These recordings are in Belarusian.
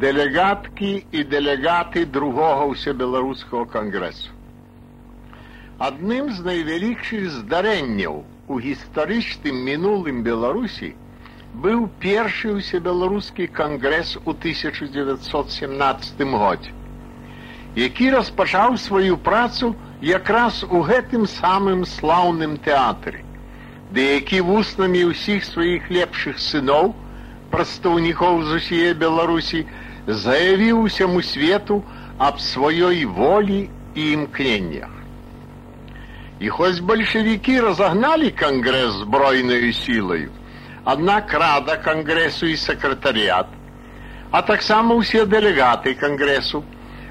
Делегатки і делегаты другого ўсебеларускага кангрэсу. Адным з найвялікшых здарэнняў у гістарычным мінулым Беларусі быў першы ўсебеларускі кангрэс у 1917 годзе, які распачаў сваю працу якраз у гэтым самым слаўным тэатры, ды які вуснамі ўсіх сваіх лепшых сыноў, прадстаўнікоў з усіе Беларусі, заявіў усяму свету аб сваёй волі і імкненнях. І хоць бальшавікі разагналі кангрэс збройнаю сілаю, аднак рада кангрэсу і сакратарыят, а таксама ўсе дэлегаты кангрэсу,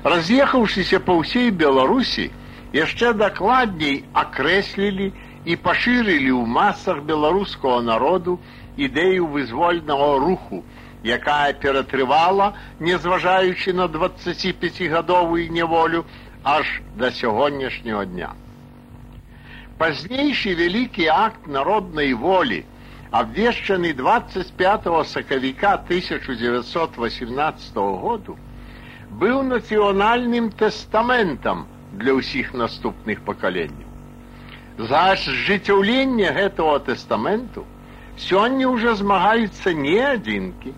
раз'ехаўшыся па ўсей Беларусі, яшчэ дакладней акрэслілі і пашырылі ў масах беларускага народу ідэю вызвольнага руху, якая ператрывала, незважаючы на 25гадовую неволю аж да сягонняшняго дня. Пазнейшы вялікі акт народнай волі, абвешчаны 25 сакавіка 1918 году, быў нацыянальным тэстаментам для ўсіх наступных пакаленняў. За ажыццяўленне гэтага тэстаменту сёння ўжо змагаюцца не адзінкі,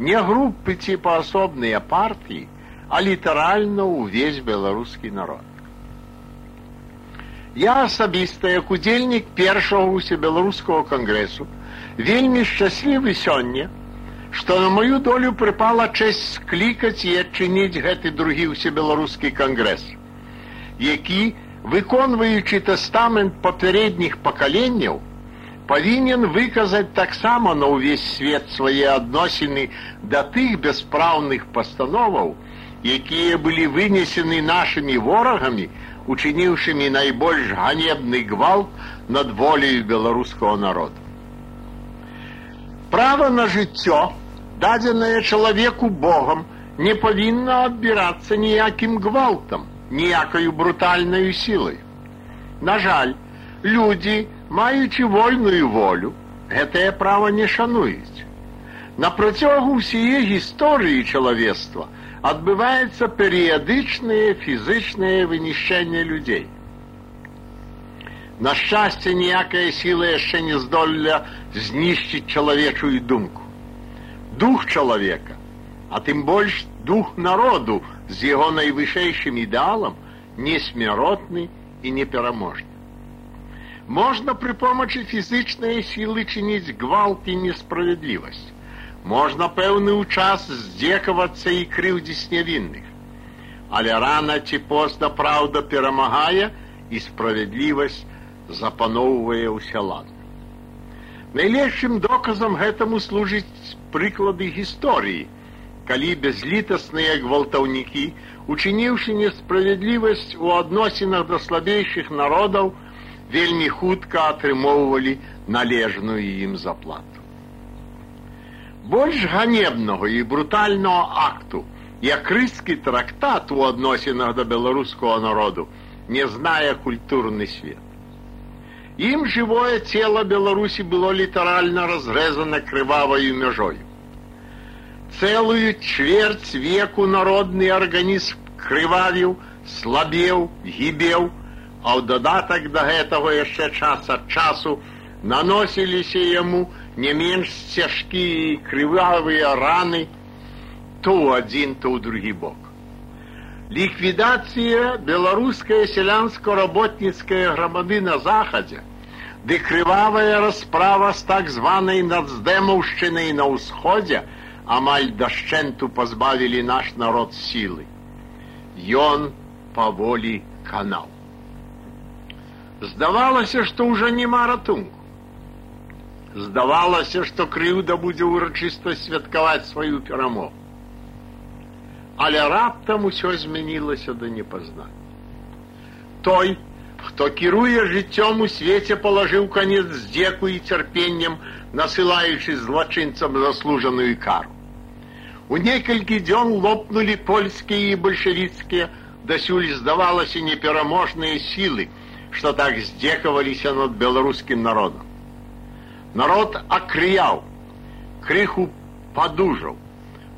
не групы ці паасобныя партыі, а літаральна ўвесь беларускі народ. Я асабіста, як удзельнік першага усебеларускага кангрэсу, вельмі шчаслівы сёння, што на маю долю прыпала чэсць склікаць і адчыніць гэты другі ўсебеларускі кангрэс, які, выконваючы тэстамент папярэдніх пакаленняў, павінен выказаць таксама на ўвесь свет свае адносіны да тых бяспраўных пастановаў, якія былі вынесены нашымі ворагамі, учыніўшымі найбольш ганебны гвалт над воляю беларускага народа. Права на жыццё, дадзенае чалавеку Богам, не павінна адбірацца ніякім гвалтам, ніякаю брутальнаю сілай. На жаль, людзі, маючы вольную волю, гэтае права не шануюць. На працягу ўсяе гісторыі чалавецтва адбываецца перыядычнае фізычнае вынішчэнне людзей. На шчасце ніякая сіла яшчэ не здолля знішчыць чалавечую думку. Дух чалавека, а тым больш дух народу з яго найвышэйшым ідэалам несмяротны і непераможны. Можна пры помачы фізычнай сілы чыніць гвалт і несправядлівасць. Можна пэўны ў час здзекавацца і крыўдзіць нявінных. Але рана ці позна праўда перамагае і справядлівасць запаноўвае ўся лад. Найлепшым доказам гэтаму служыць прыклады гісторыі, калі бязлітасныя гвалтаўнікі, учыніўшы несправядлівасць у адносінах да слабейшых народаў, вельмі хутка атрымоўвалі належную ім заплату. Больш ганебнага і брутальнага акту, як рыскі трактат у адносінах да беларускага народу, не знае культурны свет. Ім жывое цело Беларусі было літаральна разрэзана крываваю мяжою. Цэлую чвэрць веку народны арганізм крывавіў, слабеў, гібеў, а ў дадатак да гэтага яшчэ час ад часу наносіліся яму не менш цяжкія крывавыя раны то ў адзін то ў другі бок. Ліквідацыя беларуская сялянско-работніцкая грамады на захадзе, ды крывавая расправа з так званай нацдэмаўшчынай на ўсходзе амаль дашчэнту пазбавілі наш народ сілы. Ён паволі канал. Здавалася, што ўжо няма ратунку. Здавалася, што крыўда будзе ўрачыста святкаваць сваю перамогу. Але раптам усё змянілася да непазнання. Той, хто кіруе жыццём у свеце палажыў канец здзеку і цярпеннем, насылаючы злачынцам заслужаную кару. У некалькі дзён лопнулі польскія і бальшавіцкія, дасюль здавалася непераможныя сілы, што так здзекаваліся над беларускім народам. Народ акрыяў, крыху падужаў,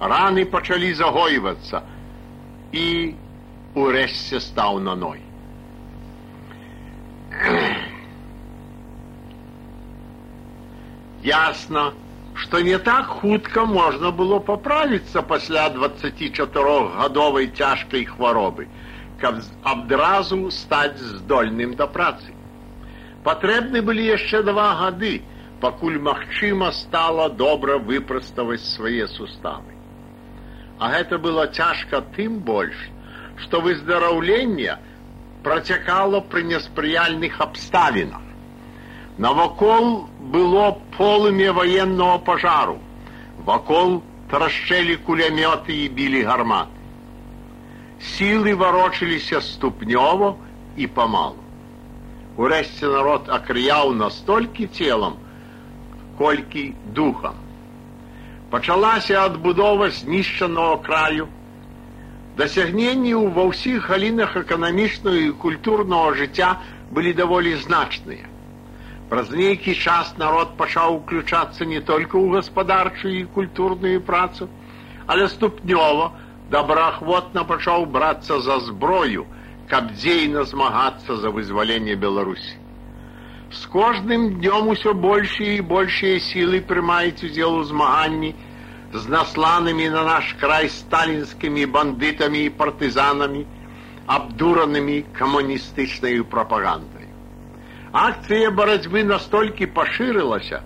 раны пачалі загойвацца і урэшце стаў на ной. Ясна, што не так хутка можна было паправіцца пасля 24гадовай цяжкай хваробы, каб адразу стаць здольным да працы. Патрэбны былі яшчэ два гады, пакуль магчыма стала добра выпраставаць свае суставы. А гэта было цяжка тым больш, што выздараўленне працякала пры неспрыяльных абставінах. Навакол было полымя военного пожару. Вакол трашчэлі кулямёты і білі гарматы. Сілы варочыліся ступнёво і памалу. Урэшце народ акрыяў настолькі целам, колькі духам. Пачалася адбудова знішчанага краю. Дасягненні ва ўсіх галінах эканамічнага і культурнага жыцця былі даволі значныя. Праз нейкі час народ пачаў уключацца не толькі ў гаспадарчую і культурную працу, але ступнёва добраахвотна пачаў брацца за зброю, каб дзейна змагацца за вызваленне Беларусі. З кожным днём усё большыя і большыя сілы прымаюць удзел у змаганні з насланымі на наш край сталінскімі бандытамі і партызанамі, абдуранымі камуністычнай прапагандай. Акцыя барацьбы настолькі пашырылася,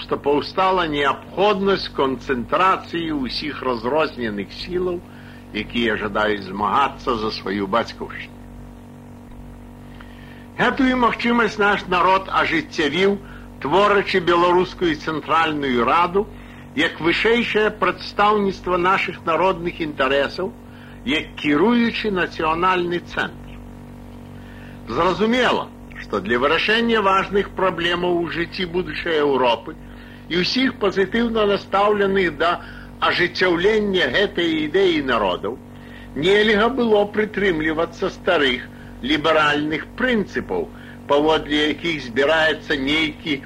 што паўстала неабходнасць канцэнтрацыі ўсіх разрозненых сілаў, якія жадаюць змагацца за сваю бацькаўшчыну. Гэтую магчымасць наш народ ажыццявіў, творачы беларускую цэнтральную раду, як вышэйшае прадстаўніцтва нашых народных інтарэсаў, як кіруючы нацыянальны цэнтр. Зразумела, што для вырашэння важных праблемаў у жыцці будучай Еўропы і ўсіх пазітыўна настаўленых да ажыццяўлення гэтай ідэі народаў нельга было прытрымлівацца старых ліберальных прынцыпаў, паводле якіх збіраецца нейкі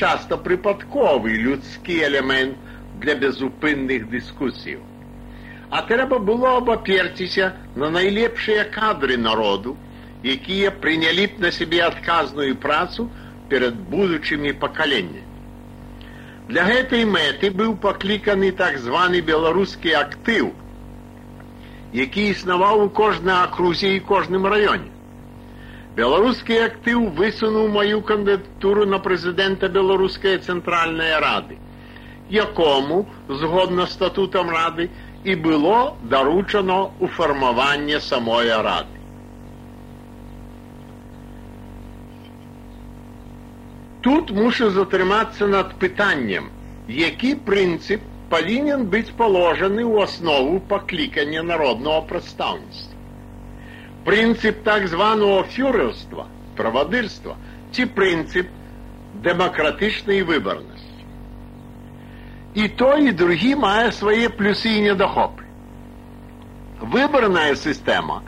часта прыпадковы людскі элемент для безупынных дыскусіяў. А трэба было абаперціся на найлепшыя кадры народу, якія прынялі б на сябе адказную працу перад будучымі пакаленнямі. Для гэтай мэты быў пакліканы так званы беларускі актыў, які існаваў у кожнай акрузе і кожным раёне. Беларускі актыў высунуў маю кандыдатуру на прэзідэнта беларускай цэнтральнай рады, якому згодна статутам рады і было даручано ў фармаванне самой рады. Тут мушу затрымацца над пытаннем, які прынцып павінен быць паложаны ў аснову паклікання народного прадстаўніцтва. Прынцып так званого фюрерства, правадырства ці прынцып дэмакратычнай выбарнасці. І той і другі мае свае плюсы і недахопы. Выбарная сістэма,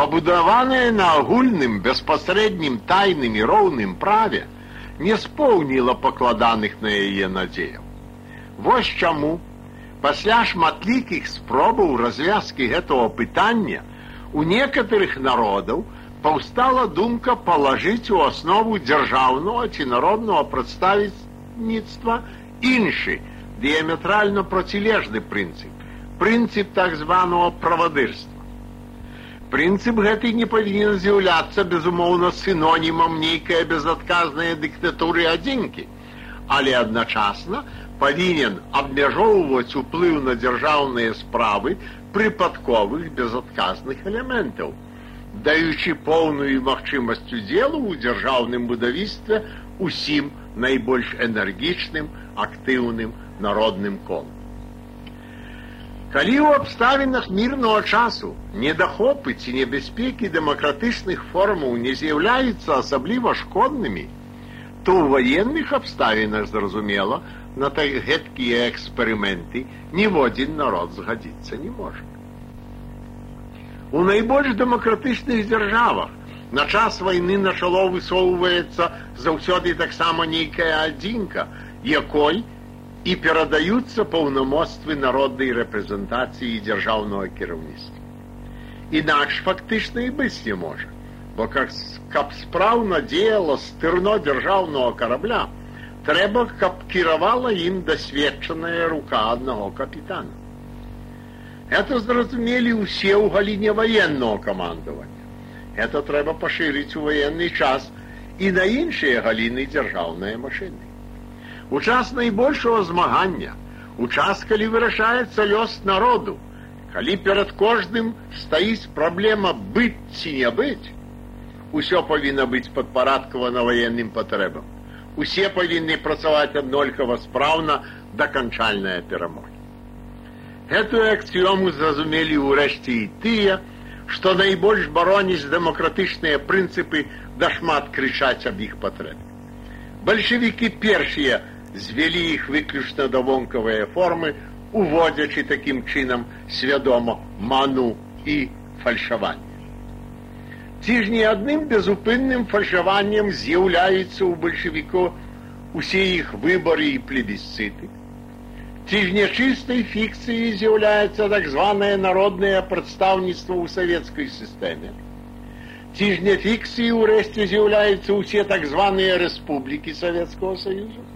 пабудаваная на агульным беспасрэднім тайным і роўным праве, не споўніла пакладаных на яе надзеяў. Вось чаму. Пасля шматлікіх спробаў развязкі гэтага пытання у некаторых народаў паўстала думка палажыць у аснову дзяржаўнага ці народнага прадставіцтва іншы дыяметральна процілежны прынцып. Прынцып так званого правадырства Прынцып гэты не павінен з'яўляцца безумоўна сінонімам нейкая безадказная дыктатуры адзінкі, але адначасна павінен абмяжоўваць уплыў на дзяржаўныя справы прыпадковых безадказных элементаў, даючы поўную магчымасць удзелу ў дзяржаўным будавіцтве усім найбольш энергічным актыўным народным колам. Калі ў абставінах мірнага часу недахопы ці небяспекі дэмакратычных формаў не з'яўляюцца асабліва шкоднымі, то ў ваенных абставінах зразумела на так гэткія эксперыменты ніводзін народ згадзіцца не можа. У найбольш дэмакратычных дзяржавах на час вайны на чало высоўваецца заўсёды таксама нейкая адзінка, якой і перадаюцца паўнамоцтвы народнай рэпрэзентацыі дзяржаўнага кіраўніцтва. Інакш фактычна і быць не можа, бо как, каб спраўна дзеяла стырно дзяржаўнага карабля, трэба, каб кіравала ім дасведчаная рука аднаго капітана. Это зразумелі ўсе ў галіне ваенного камандавання. Это трэба пашырыць у ваенны час і на іншыя галіны дзяржаўныя машыны. У час найбольшого змагання, у час, калі вырашаецца лёс народу, калі перад кожным стаіць праблема быць ці не быць, усё павінна быць падпарадкавана ваенным патрэбам. Усе павінны працаваць аднолькава спраўна да канчальная перамогі. Гэтую аксіёму зразумелі ўрэшце і тыя, што найбольш бароніць дэмакратычныя прынцыпы да шмат крычаць аб іх патрэб. Бальшавікі першыя звялі іх выключна да вонкавыя формы, уводзячы такім чынам свядома ману і фальшаванне. Ці ж не адным безупынным фальшаваннем з'яўляюцца ў бальшавіку усе іх выбары і плебісцыты, Ці ж нячыстай фікцыі з'яўляецца так званае народнае прадстаўніцтва ў савецкай сістэме. Ці ж не фікцыі ўрэшце з'яўляюцца ўсе так званыя рэспублікі Савецкага Саюзу.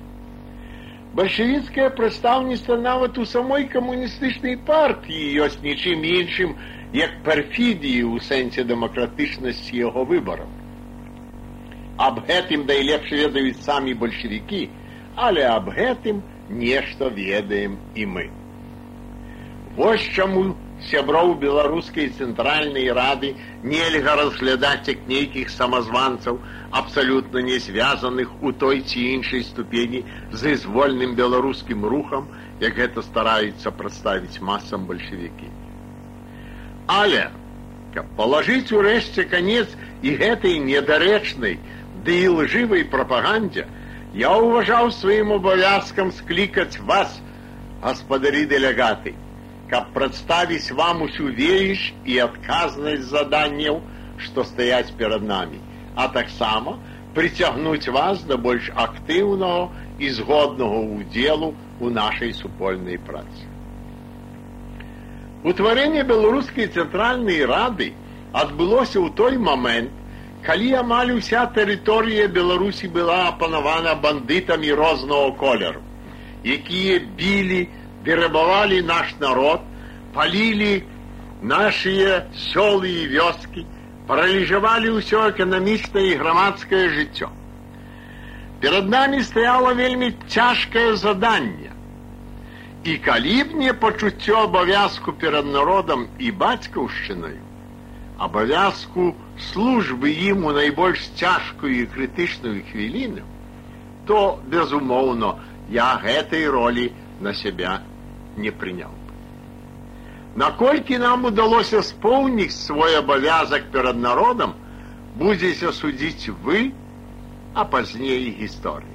Бальшавіцкае прадстаўніцтва нават у самой камуністычнай партыі ёсць нічым іншым, як перфідіі ў сэнсе дэмакратычнасці яго выбараў. Аб гэтым найлепш ведаюць самі бальшавікі, але аб гэтым, нешта ведаем і мы. Вось чаму сяброў беларускай цэнтральнай рады нельга разглядаць як нейкіх самазванцаў, абсалютна не звязаных у той ці іншай ступені з ізвольным беларускім рухам, як гэта стараюцца прадставіць масам бальшавікі. Але каб палажыць урэшце канец і гэтай недарэчнай ды і лжывай прапагандзе, я уважаў сваім абавязкам склікаць вас, гаспадары дэлегаты, каб прадставіць вам усю веіш і адказнасць заданняў, што стаяць перад намі, а таксама прыцягнуць вас да больш актыўнага і згоднага ўдзелу ў нашай супольнай працы. Утварэнне беларускай цэнтральнай рады адбылося ў той момент, калі амаль уся тэрыторыя беларусі была апанавана бандытамі рознага колеру якія білі дырабавалі наш народ палілі нашыя сёлы і вёскі параліжавалі ўсё эканамічнае і грамадскае жыццё перад намі стаяла вельмі цяжкае заданне і калі б не пачуццё абавязку перад народам і бацькаўшчынаю абавязку службы ім у найбольш цяжкую і крытычную хвіліну, то, безумоўно, я гэтай ролі на сябе не прыняў бы. Наколькі нам удалося споўніць свой абавязак перад народам, будзеце судзіць вы, а пазней гісторыі.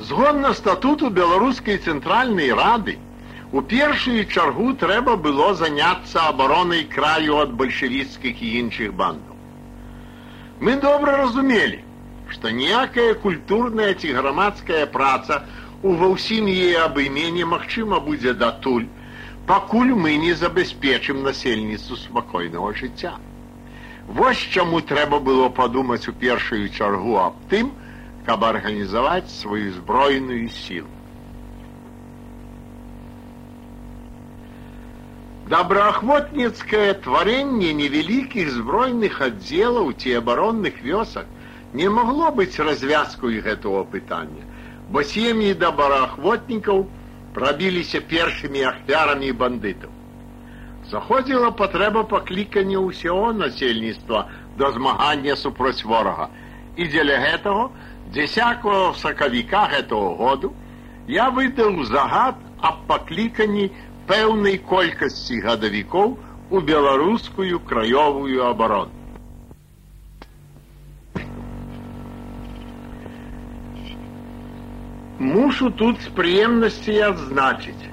Згодна статуту беларускай цэнтральнай рады, У першую чаргу трэба было заняцца абаронай краю ад бальшавіцкіх і іншых бандаў. Мы добра разумелі, што ніякая культурная ці грамадская праца ва ўсім яе абымене магчыма будзе датуль, пакуль мы не забяспечым насельніцтву спакойнага жыцця. Вось чаму трэба было падумаць у першую чаргу аб тым, каб арганізаваць сваю збройную сілу. Добраахвотніцкае тварэнне невялікіх збройных аддзелаў ці абаронных вёсак не магло быць развязкой гэтага пытання, бо сем'і добраахвотнікаў прабіліся першымі ахвярамі бандытаў. Заходзіла патрэба паклікання ўсяго насельніцтва да змагання супроць ворага. І дзеля гэтага дзясякого сакавіка гэтага году я выдаў загад аб пакліканні пэўнай колькасці гадавікоў у беларускую краёвую абарону. Мушу тут з прыемнасці адзначыць,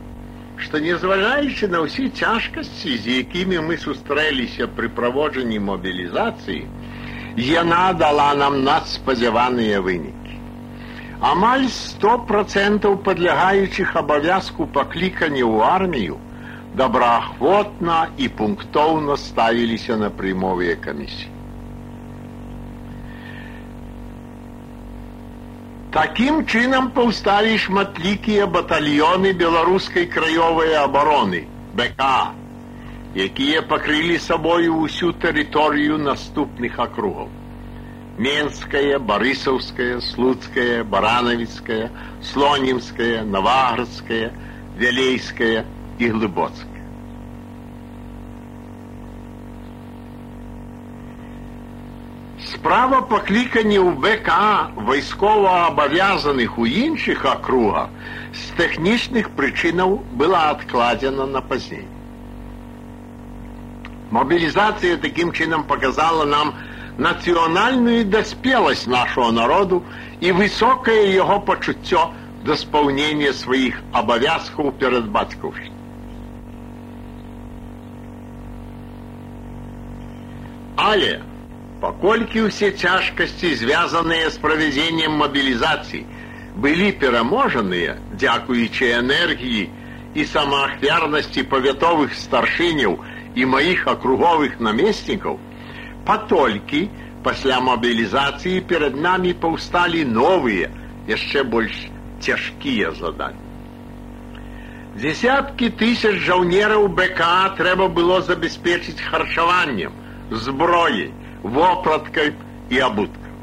што незважаючы на ўсе цяжкасці, з якімі мы сустрэліся пры праводжанні мобілізацыі, яна дала нам надспадзяваныя вынікі. амаль 100% падлягаючых абавязку паклікання ў армію добраахвотна і пунктоўна ставіліся на прымовыя камісіі. Такім чынам паўсталі шматлікія батальёны беларускай краёвай абароны БК, якія пакрылі сабою ўсю тэрыторыю наступных акругаў. Менская, барысаўская, слуцкая, баранавіцкая, слонімская, наваградская, вялейская і глыбоцкая. Справа паклікання ў БК вайскова абавязаных у іншых акругах з тэхнічных прычынаў была адкладзена на пазней. Мобілізацыя такім чынам показала нам нацыянальную даспеласць нашого народу і высокае яго пачуццё да спаўнення сваіх абавязкаў перад бацькаўшчынай. Але Паколькі ўсе цяжкасці, звязаныя з правядзеннем мабілізацыі, былі пераможаныя, дзякуючы энергіі і самаахвярнасці павятовых старшыняў і маіх акруговых намеснікаў, патолькі пасля мабілізацыі перад намі паўсталі новыя, яшчэ больш цяжкія заданні. Десяткі тысяч жаўнераў БК трэба было забяспечыць харчаваннем, зброяй, вопраткай і абуткам.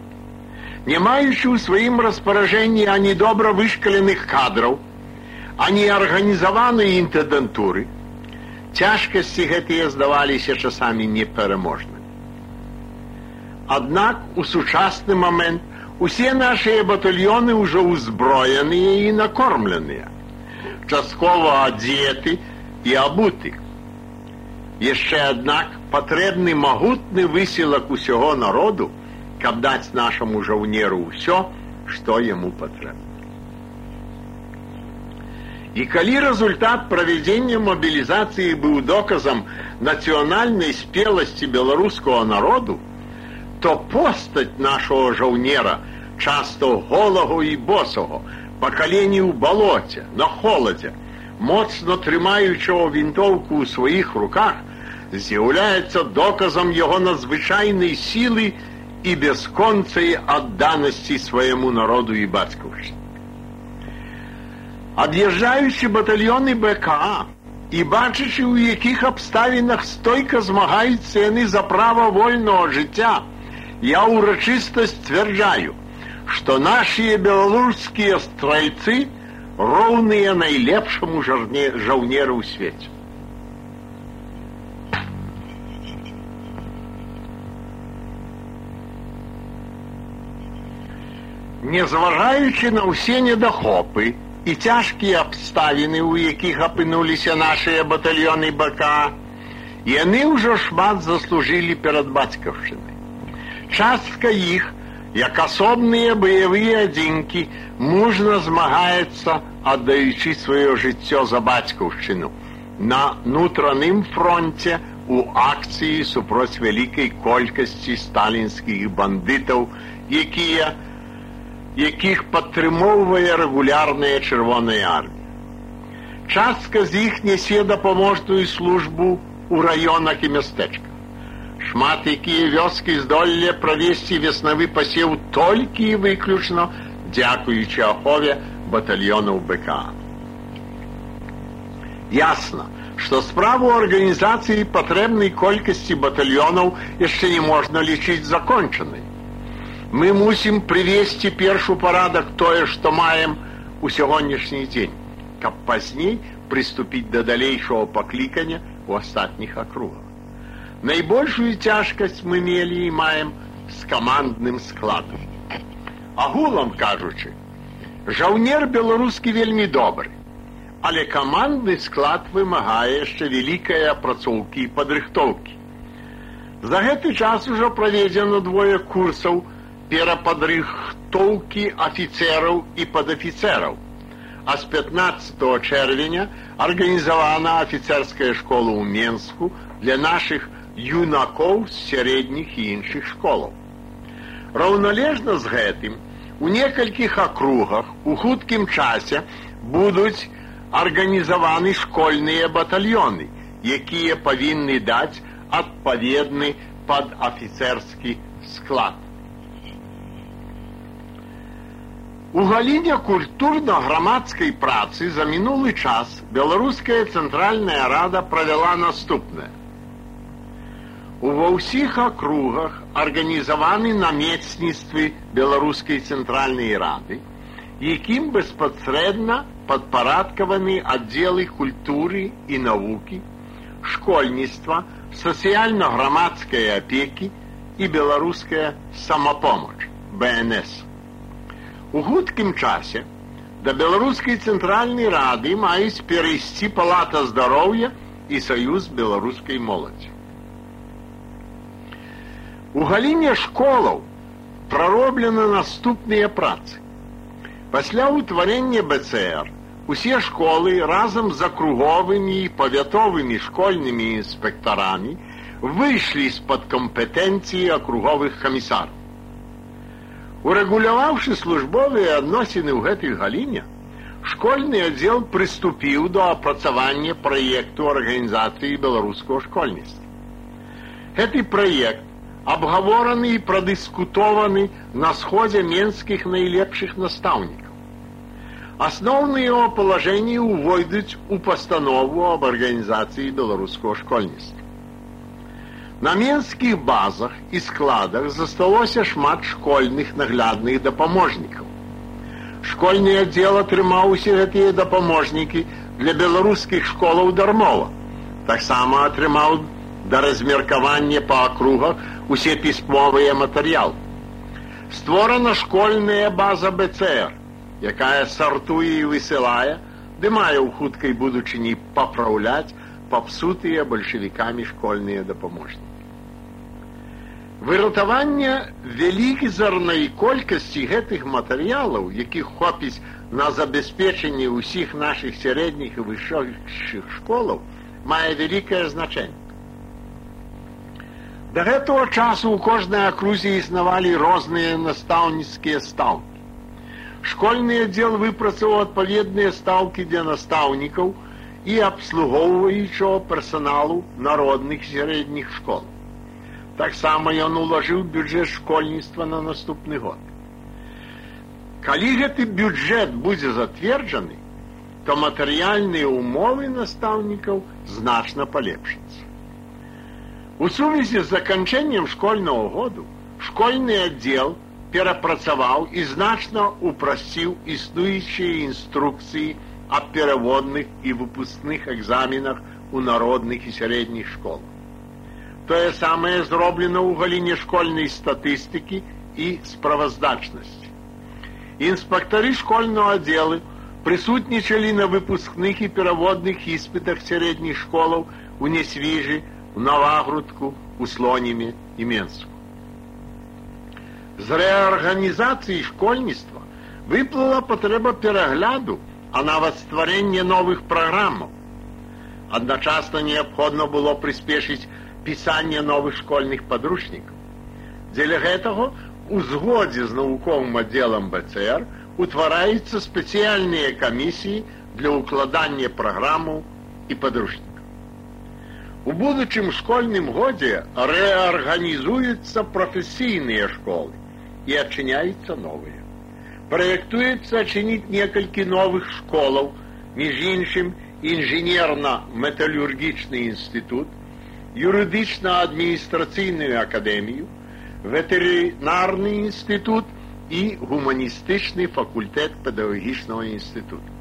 Не маючы ў сваім распаражэнні ані добра вышкаленых кадраў, ані арганізаванай інтэнтуры, цяжкасці гэтыя здаваліся часамі непераможнымі. Аднак у сучасны момент усе нашыя батальёны ўжо ўзброеныя і накормленыя, часткова адзеты і абуты. Яшчэ аднак патрэбны магутны высілак усяго народу, каб даць нашаму жаўнеру ўсё, што яму патрэбна. І калі результат правядзення мобілізацыі быў доказам нацыянальнай спеласці беларускага народу, то постаць нашого жаўнера часто голагу і босого, па калені ў балоце, на холадзе, моцна трымаючого вінтоўку ў сваіх руках, з'яўляецца доказам яго надзвычайнай сілы і бясконцай адданасці свайму народу і бацькаўшчы. Ад'язджаючы батальёны БК і бачачы, у якіх абставінах стойка змагаюць цэны за права вольного жыцця, я ўрачыста сцвярджаю, што нашыя беларускія стральцы роўныя найлепшаму жаўнеру ў свеце. Незважаючы на ўсе недахопы і цяжкія абставіны, у якіх апынуліся нашыя батальёны БК, яны ўжо шмат заслужылі перад бацькаўшчынай. Частка іх, як асобныя баявыя адзінкі, мужна змагаецца, аддаючы сваё жыццё за бацькаўшчыну на нутраным фронте у акцыі супроць вялікай колькасці сталінскіх бандытаў, якія, якіх падтрымоўвае рэгулярная чырвоная армія. Частка з іх нясе дапаможную службу ў раёнах і мястэчках. Шмат якія вёскі здолелі правесці веснавы пасеў толькі і выключна дзякуючы ахове батальёнаў БК. Ясна, што справу арганізацыі патрэбнай колькасці батальёнаў яшчэ не можна лічыць закончанай мы мусім прывесці першу парадак тое, што маем у сягонняшні дзень, каб пазней прыступіць да далейшого паклікання у астатніх акругах. Найбольшую цяжкасць мы мелі і маем з камандным складам. Агулам кажучы, жаўнер беларускі вельмі добры, але камандны склад вымагае яшчэ вялікай апрацоўкі і падрыхтоўкі. За гэты час ужо праведзена двое курсаў, перападрыхтоўкі афіцераў і падафіцераў. А з 15 чэрвеня арганізавана афіцерская школа ў Менску для нашых юнакоў з сярэдніх і іншых школаў. Раўналежна з гэтым У некалькіх акругах у хуткім часе будуць арганізаваны школьныя батальёны, якія павінны даць адпаведны пад афіцэрскі склад. У галіне культурна-грамадскай працы за мінулы час беларуская цэнтральная рада правяла наступнае. Ува ўсіх акругах арганізаваны намецніцтвы беларускай цэнтральнай рады, якім беспасрэдна падпарадкаваны аддзелы культуры і навукі, школьніцтва, сацыяльна-грамадскай апекі і беларуская самапомач БНС. У хуткім часе да беларускай цэнтральнай рады маюць перайсці палата здароўя і саюз беларускай моладзі. У галіне школаў прароблена наступныя працы. Пасля ўтварення БЦР усе школы разам з акруговымі і павятовымі школьнымі інспектарамі выйшлі з-пад кампетэнцыі акруговых камісараў. Урэгуляваўшы службовыя адносіны ў гэтай галіне, школьны аддзел прыступіў да апрацавання праекту арганізацыі беларускаго школьніцтва. Гэты праект абгавораны і прадыскутованы на сходзе менскіх найлепшых настаўнікаў. Асноўныя яго палажэнні ўвойдуць у пастанову аб арганізацыі беларускаго школьніцтва. На менскіх базах і складах засталося шмат школьных наглядных дапаможнікаў. Школьны аддзел атрымаў усе гэтыя дапаможнікі для беларускіх школаў дармова. Таксама атрымаў да размеркавання па акругах усе пісьмовыя матэрыялы. Створана школьная база БЦР, якая сартуе і высылае, ды мае ў хуткай будучыні папраўляць папсутыя бальшавікамі школьныя дапаможнікі. Выратаванне вялікізарнай колькасці гэтых матэрыялаў, якіх хопіць на забяспечанне ўсіх нашых сярэдніх і вышэйшых школаў, мае вялікае значэнне. Да гэтага часу ў кожнай акрузе існавалі розныя настаўніцкія стаўкі. Школьны аддзел выпрацаваў адпаведныя стаўкі для настаўнікаў і абслугоўваючого персаналу народных сярэдніх школ. Таксама ён улажыў бюджэт школьніцтва на наступны год. Калі гэты бюджэт будзе затверджаны, то матэрыяльныя ўмовы настаўнікаў значна палепшацца. У сувязі з заканчэннем школьнага году школьны аддзел перапрацаваў і значна упрасціў існуючыя інструкцыі аб пераводных і выпускных экзаменах у народных і сярэдніх школах. Тое самае зроблена ў галіне школьнай статыстыкі і справаздачнасці. Інспектары школьного аддзелы прысутнічалі на выпускных і пераводных іспытах сярэдніх школаў у Несвіжы, у Навагрудку, у Слонеме і Менску. З рэарганізацыі школьніцтва выплыла патрэба перагляду, а нават стварэння новых праграмаў. Адначасна неабходна было прыспешыць пісання новых школьных падручнікаў. Дзеля гэтага у згодзе з навуковым аддзелам БЦР утвараюцца спецыяльныя камісіі для ўкладання праграмаў і падручнікаў. У будучым школьным годзе рэарганізуюцца прафесійныя школы і адчыняюцца новыя. Праектуецца адчыніць некалькі новых школаў, між іншым інжынерна-металюргічны інстытут, юрыдычна-адміністрацыйную акадэмію, ветэрынарны інстытут і гуманістычны факультэт педагагічнага інстытута.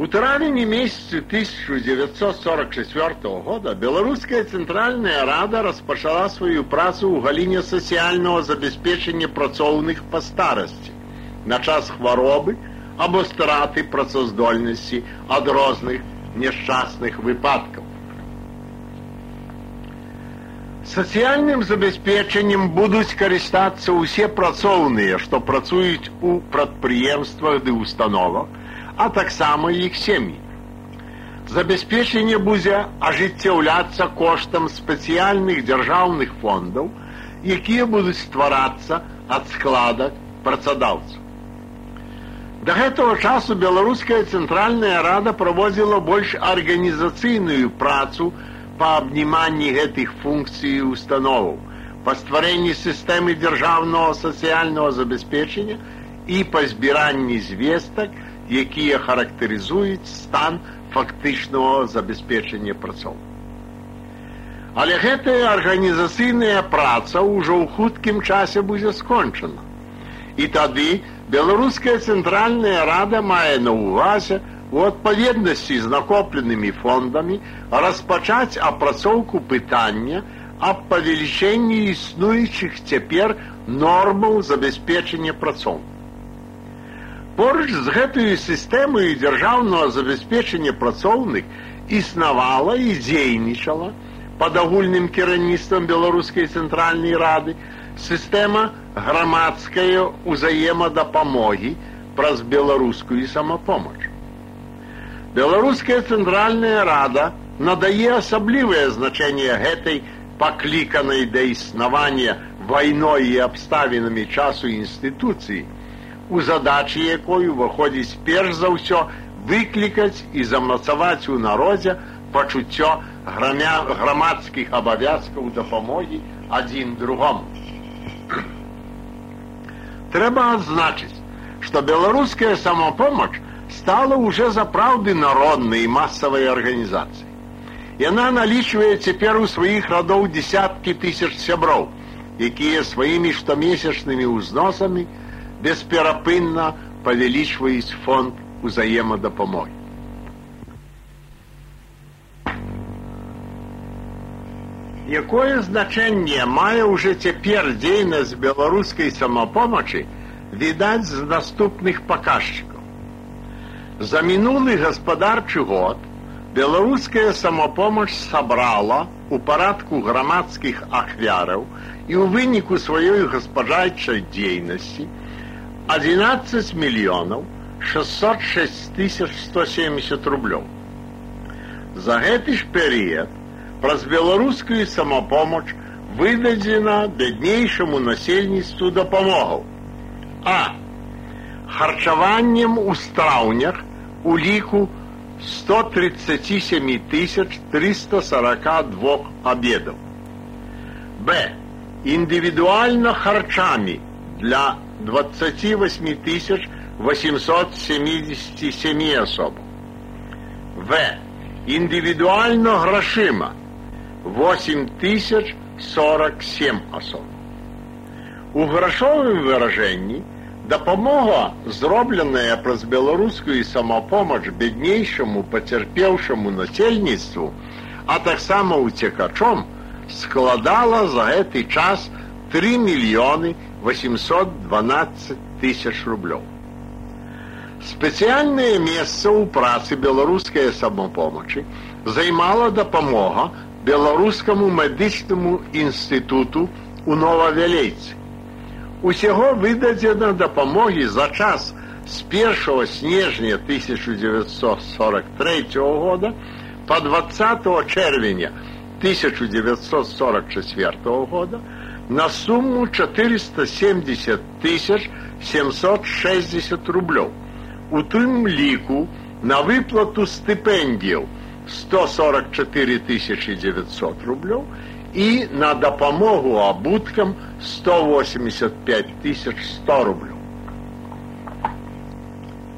У травені месяцы 1944 года беларуская цэнтральная рада распачала сваю працу ў галіне сацыяльнага забяспечання працоўных па старасці на час хваробы або страты працаздольнасці ад розных няшчасных выпадкаў. Сацыяльным забяспечаннем будуць карыстацца ўсе працоўныя, што працуюць у прадпрыемствах ды установах, а таксама іх сем'і. Забяспечанне будзе ажыццяўляцца коштам спецыяльных дзяржаўных фондаў, якія будуць стварацца ад складак працадаўцаў. Да гэтага часу беларуская цэнтральная рада праводзіла больш арганізацыйную працу па абніманні гэтых функцый установаў, па стварэнні сістэмы дзяржаўнага сацыяльнага забеспечення і па збіранні звестак, якія характарызуюць стан фактычнага забеспечення працоў. Але гэтая арганізацыйная праца ўжо ў хуткім часе будзе скончана. І тады беларуская цэнтральная рада мае на ўвазе у адпаведнасці з накопленымі фондамі распачаць апрацоўку пытання аб павелічэнні існуючых цяпер нормаў забеспечення працоў. Поруч з гэтую сістэмаю дзяржаўнага забеспечення працоўных існавала і дзейнічала пад агульным кіраўніцтвам беларускай цэнтральнай рады сістэма грамадская ўзаемадапамогі праз беларускую самапомач. Беларуская цэнтральная рада надае асаблівае значэнне гэтай пакліканай да існавання вайной і абставінамі часу інстытуцыі, у задачы якой уваходзіць перш за ўсё выклікаць і замацаваць у народзе пачуццё грамя грамадскіх абавязкаў дапамогі адзін другому. Трэба адзначыць, што беларуская самапомач стала ўжо запраўды народнай і масавай арганізацыі. Яна налічвае цяпер у сваіх радоў десяткі тысяч сяброў, якія сваімі штомесячнымі ўзносамі, бесперапынна павялічваюць фонд узаемадапамогі. Якое значэнне мае ўжо цяпер дзейнасць беларускай самапомачы відаць з наступных паказчыкаў. За мінулы гаспадарчы год беларуская самапомач сабрала у парадку грамадскіх ахвяраў і ў выніку сваёй гаспаджайчай дзейнасці 11 миллионов 606 тысяч 170 рублёў. За гэты ж перыяд праз беларускую самапомач выдадзена бяднейшаму насельніцтву дапамогаў. А харчаваннем у страўнях у ліку 137 тысяч 342 обедаў. Б. Індывідуальна харчамі для 28 тысяч 877 особ. В. Индивидуально грошима 8 тысяч 47 особ. У грошовым выраженні дапамога, зробленая праз беларускую самапомач беднейшаму пацярпеўшаму насельніцтву, а таксама уцекачом, складала за гэты час 3 мільёны 812 тысяч рублёў. Спецыяльнае месца ў працы беларускай самапомачы займала дапамога беларускаму медычнаму інстытуту у новавялейцы. Усяго выдадзена дапамогі за час з 1 снежня 1943 года по 20 чэрвеня 1944 года на сумму 470 тысяч 760 рублёў. У тым ліку на выплату стыпендіяў 144 тысячи 900 рублёў і на дапамогу абуткам 185 тысяч 100 рублёў.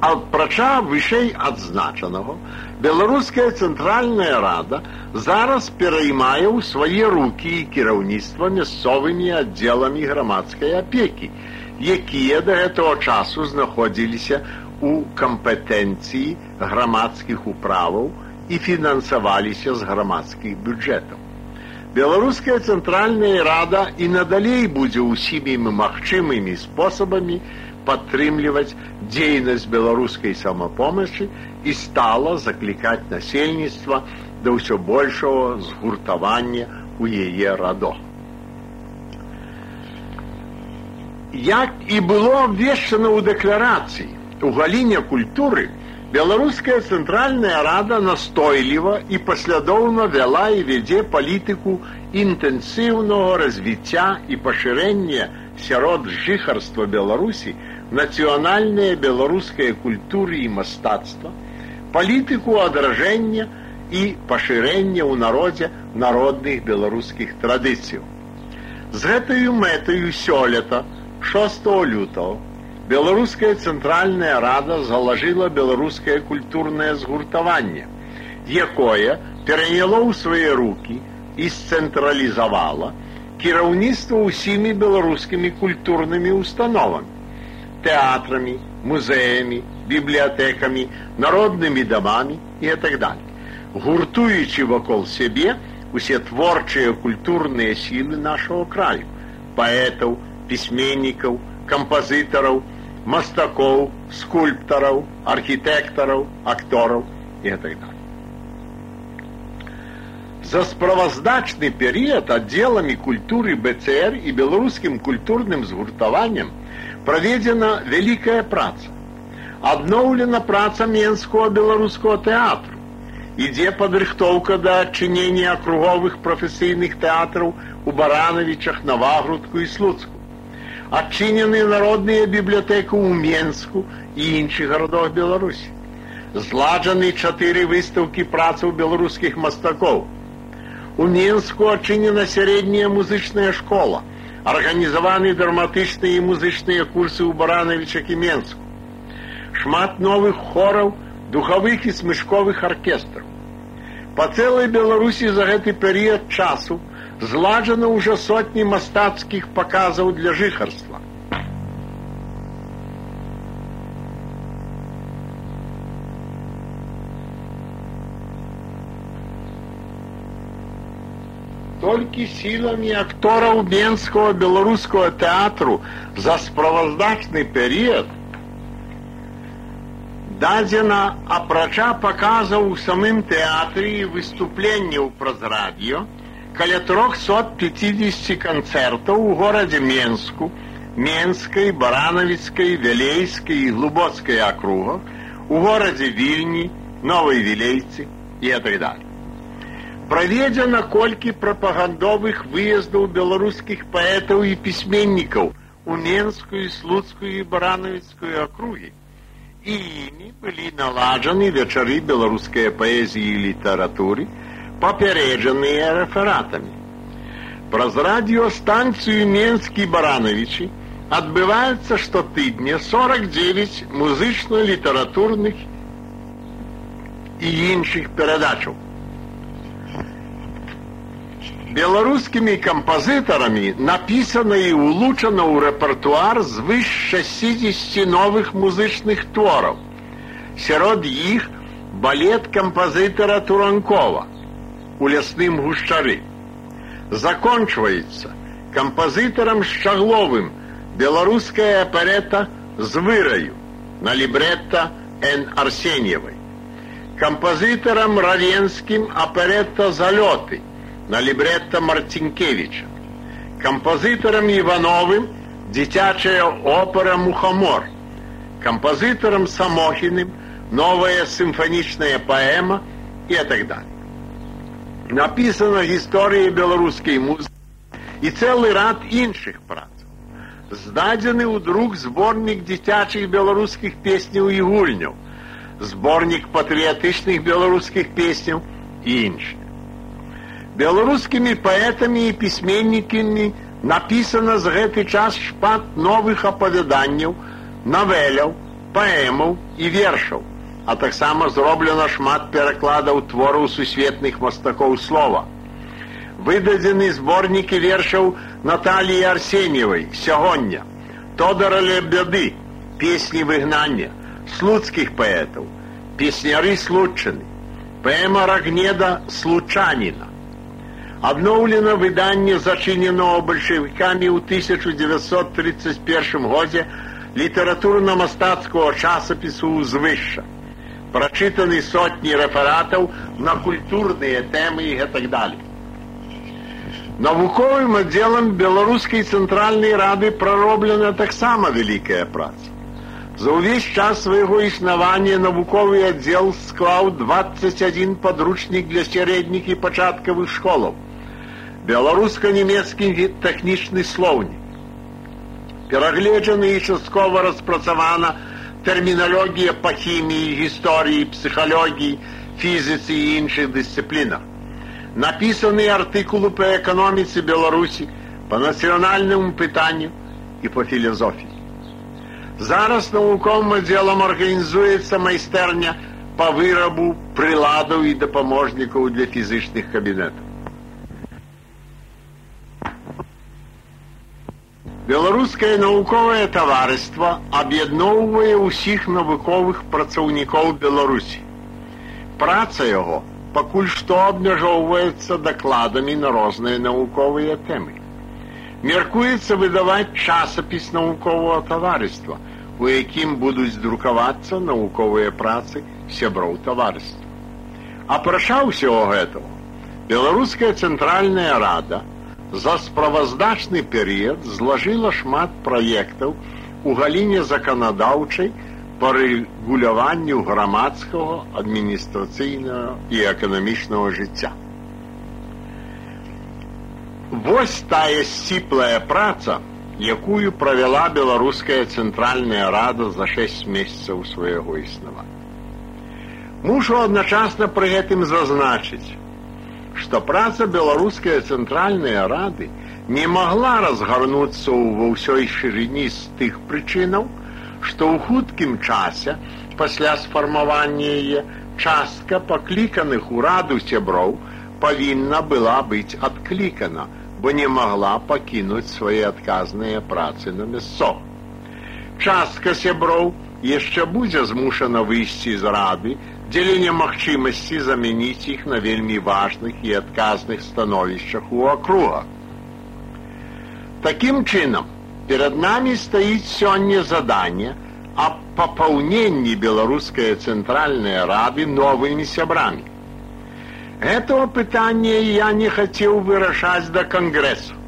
Апрача вышэй адзначанага, беларуская цэнтральная рада зараз пераймае ў свае рукі і кіраўніцтва мясцовымі аддзеламі грамадскай апекі, якія да гэтага часу знаходзіліся у кампетэнцыі грамадскіх управаў і фінансаваліся з грамадскіх бюджэтаў. Беларуская цэнтральная рада і надалей будзе ўсімі магчымымі спосабамі падтрымліваць дзейнасць беларускай самапомачы і стала заклікаць насельніцтва да ўсё большого згуртавання у яе радо. Як і было абвешчана ў дэкларацыі, у галіне культуры беларуская цэнтральная рада настойліва і паслядоўна вяла і вядзе палітыку інтэнсіўнага развіцця і пашырэння сярод жыхарства Беларусі нацыянальная беларуская культура і мастацтва, палітыку адражэння і пашырэння ў народзе народных беларускіх традыцыяў. З гэтаю мэтаю сёлета 6 лютого беларуская цэнтральная рада залажыла беларускае культурнае згуртаванне, якое пераняло ў свае руки і сцэнтралізавала кіраўніцтва ўсімі беларускімі культурнымі установамі, тэатрамі, музеямі, бібліятэкамі, народнымі дамамі і так далее. Гуртуючы вакол сябе усе творчыя культурныя сілы нашого краю, паэтаў, пісьменнікаў, кампазітараў, мастакоў, скульптараў, архітэктараў, актораў і так далее. За справаздачны перыяд аддзеламі культуры БЦР і беларускім культурным згуртаваннем праведзена вялікая праца. Адноўлена праца менского беларускага тэатру. Ідзе падрыхтоўка да адчынення акруговых прафесійных тэатраў у баранавічах навагрудку і слуцку адчынены народныя бібліятэку ў Менску і іншых гарадах Беларусі. Зладжаны чатыры выстаўкі працаў беларускіх мастакоў. У Менску адчынена сярэдняя музычная школа, арганізаваны драматычныя і музычныя курсы ў баранавічак і Менску. Шмат новых хораў, духавых і смышковых аркестраў. Па цэлай Беларусі за гэты перыяд часу зладжана ўжо сотні мастацкіх паказаў для жыхарства. Толькі сіламі актораў менского беларускага тэатру за справаздачны перыяд дадзена апрача паказаў у самым тэатры і выступленняў праз радіё, каля 350 канцэртаў у горадзе Менску, Менскай, баранавіцкай, вялейскай і глубоцкай акругах, у горадзе Вільні, новай вілейцы і так далее. Праведзена колькі прапагандовых выездаў беларускіх паэтаў і пісьменнікаў у Менскую, слуцкую і баранавіцкую акругі. І імі былі наладжаны вечары беларускай паэзіі і літаратуры, папярэджаныя рэфератамі. Праз радыёстанцыю Менскі баранавічы адбываецца штотыдня 49 музычна-літаратурных і іншых перадачаў. Беларускімі кампазітарамі напісана і улучана ў рэпертуар звыш 60 новых музычных твораў. Сярод іх балет кампазітара Туранкова, у лясным гушчары. Закончваецца кампазітарам шчагловым беларуская апарета з выраю на лібретта Н Арсеньевай. Кампазітарам равенскім апарета залёты на лібретта Марцінкевіча. Кампазітарам Івановым дзіцячая опера Мухамор. Кампазітарам Самохіным новая сімфанічная паэма і так далее напісана гісторыя беларускай музыкі і цэлы рад іншых працаў. Здадзены ў друг зборнік дзіцячых беларускіх песняў і гульняў, зборнік патрыятычных беларускіх песняў і іншых. Беларускімі паэтамі і пісьменнікамі напісана з гэты час шпат новых апавяданняў, навеляў, паэмаў і вершаў а таксама зроблена шмат перакладаў твораў сусветных мастакоў слова. Выдадзены зборнікі вершаў Наталіі Арсеньевай сягоння, Тодара Лебяды, песні выгнання, слуцкіх паэтаў, песняры случаны, паэма Рагнеда случаніна. Адноўлена выданне зачыненага бальшавікамі ў 1931 годзе літаратурна-мастацкого часопісу ўзвышша прачытаны сотні рэфаратаў на культурныя тэмы і гэтак далей. Навуковым аддзелам беларускай цэнтральнай рады прароблена таксама вялікая праца. За ўвесь час свайго існавання навуковы аддзел склаў 21 падручнік для сярэдніх і пачаткавых школаў. Беларуска-нямецкі тэхнічны слоўнік, Перагледжана і часткова распрацавана тэрміналогія па хіміі, гісторыі, псіхалогіі, фізіцы і іншых дысцыплінах. Напісаны артыкулы па эканоміцы Беларусі, па нацыянальнаму пытанню і па філізофіі. Зараз навуковым аддзелам арганізуецца майстэрня па вырабу прыладаў і дапаможнікаў для фізычных кабінетаў. Беларускае навуковае таварыства аб'ядноўвае ўсіх навуковых працаўнікоў Беларусі. Праца яго пакуль што абмяжоўваецца дакладамі на розныя навуковыя тэмы. Меркуецца выдаваць часапіс навуковага таварыства – у якім будуць друкавацца навуковыя працы сяброў таварыства. Апрача ўсяго гэтага, Беларуская цэнтральная рада за справаздачны перыяд злажыла шмат праектаў у галіне заканадаўчай па рэгуляванню грамадскага адміністрацыйнага і эканамічнага жыцця. Вось тая сціплая праца, якую правяла беларуская цэнтральная рада за шесть месяцаў свайго існавання. Мушу адначасна пры гэтым зазначыць, што праца беларуская цэнтральная рады не магла разгарнуцца ва ўсёй шырыні з тых прычынаў, што ў хуткім часе пасля сфармавання яе частка пакліканых у раду сяброў павінна была быць адклікана, бо не могла пакінуць свае адказныя працы на мясцо. Частка сяброў яшчэ будзе змушана выйсці з рады, дзеля немагчымасці замяніць іх на вельмі важных і адказных становішчах у акруга. Такім чынам, перад намі стаіць сёння заданне аб папаўненні беларускай цэнтральнай рады новымі сябрамі. Этого пытання я не хацеў вырашаць да кангрэсу.